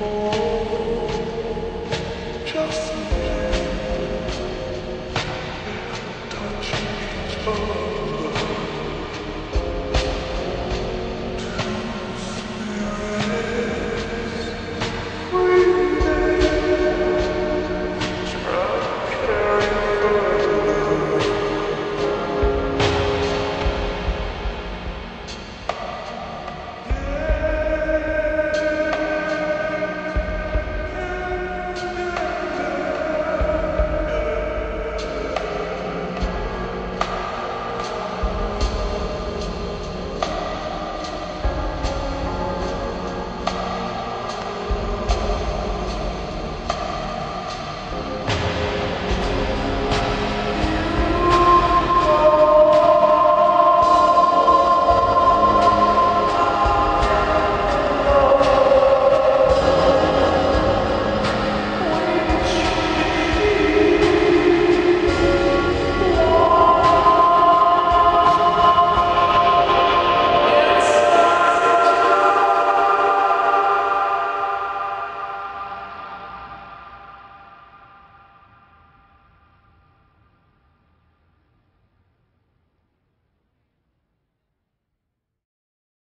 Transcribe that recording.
four.